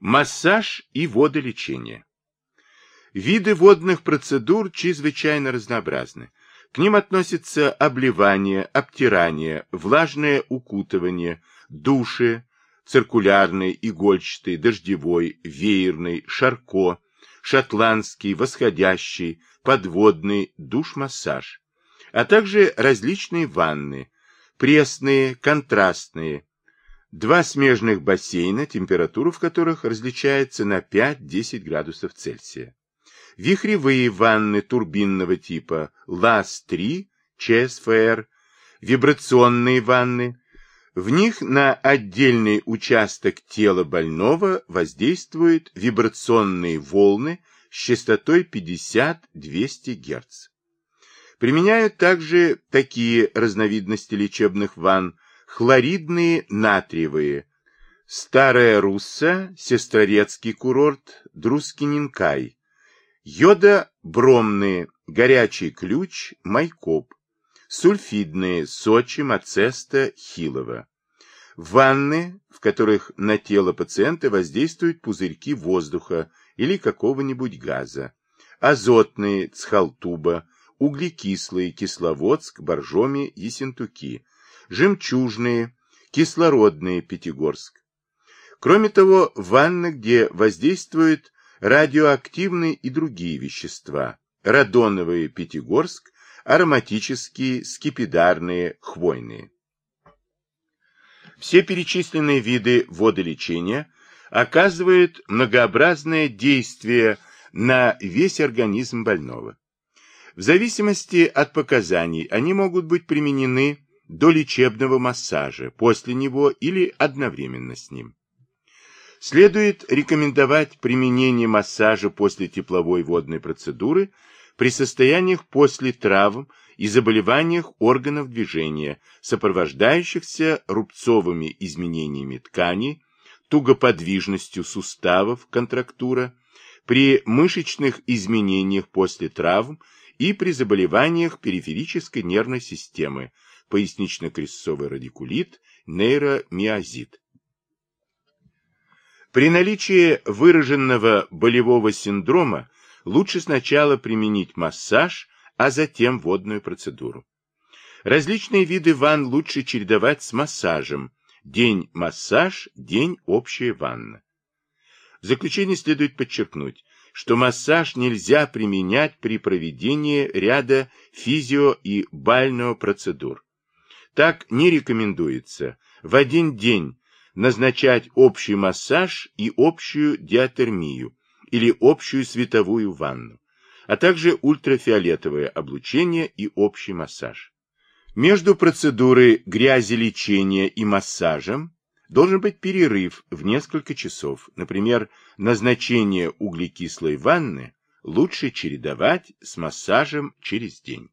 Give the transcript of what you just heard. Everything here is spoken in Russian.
Массаж и водолечение. Виды водных процедур чрезвычайно разнообразны. К ним относятся обливание, обтирание, влажное укутывание, души, циркулярный, игольчатый, дождевой, веерный, шарко, шотландский, восходящий, подводный, душ-массаж, а также различные ванны, пресные, контрастные, два смежных бассейна, температура в которых различается на 5-10 градусов Цельсия, вихревые ванны турбинного типа ЛАС-3, ЧСФР, вибрационные ванны, в них на отдельный участок тела больного воздействуют вибрационные волны с частотой 50-200 Гц. Применяют также такие разновидности лечебных ванн, хлоридные натриевые, Старая Русса, Сестрорецкий курорт, Друскининкай, йодо-бромные, Горячий ключ, Майкоп, сульфидные, Сочи, Мацеста, Хилова. Ванны, в которых на тело пациента воздействуют пузырьки воздуха или какого-нибудь газа. Азотные, Цхалтуба, углекислые, Кисловодск, Боржоми, Ессентуки. Жемчужные, кислородные, Пятигорск. Кроме того, ванны, где воздействуют радиоактивные и другие вещества. Радоновые, Пятигорск, ароматические, скипидарные, хвойные. Все перечисленные виды водолечения оказывают многообразное действие на весь организм больного. В зависимости от показаний они могут быть применены до лечебного массажа, после него или одновременно с ним. Следует рекомендовать применение массажа после тепловой водной процедуры при состояниях после травм и заболеваниях органов движения, сопровождающихся рубцовыми изменениями тканей, тугоподвижностью суставов, контрактура, при мышечных изменениях после травм и при заболеваниях периферической нервной системы, пояснично-крестцовый радикулит, нейромиозит. При наличии выраженного болевого синдрома лучше сначала применить массаж, а затем водную процедуру. Различные виды ванн лучше чередовать с массажем. День массаж, день общая ванна. В заключение следует подчеркнуть, что массаж нельзя применять при проведении ряда физио- и бального процедур. Так не рекомендуется в один день назначать общий массаж и общую диатермию, или общую световую ванну, а также ультрафиолетовое облучение и общий массаж. Между процедурой грязелечения и массажем должен быть перерыв в несколько часов. Например, назначение углекислой ванны лучше чередовать с массажем через день.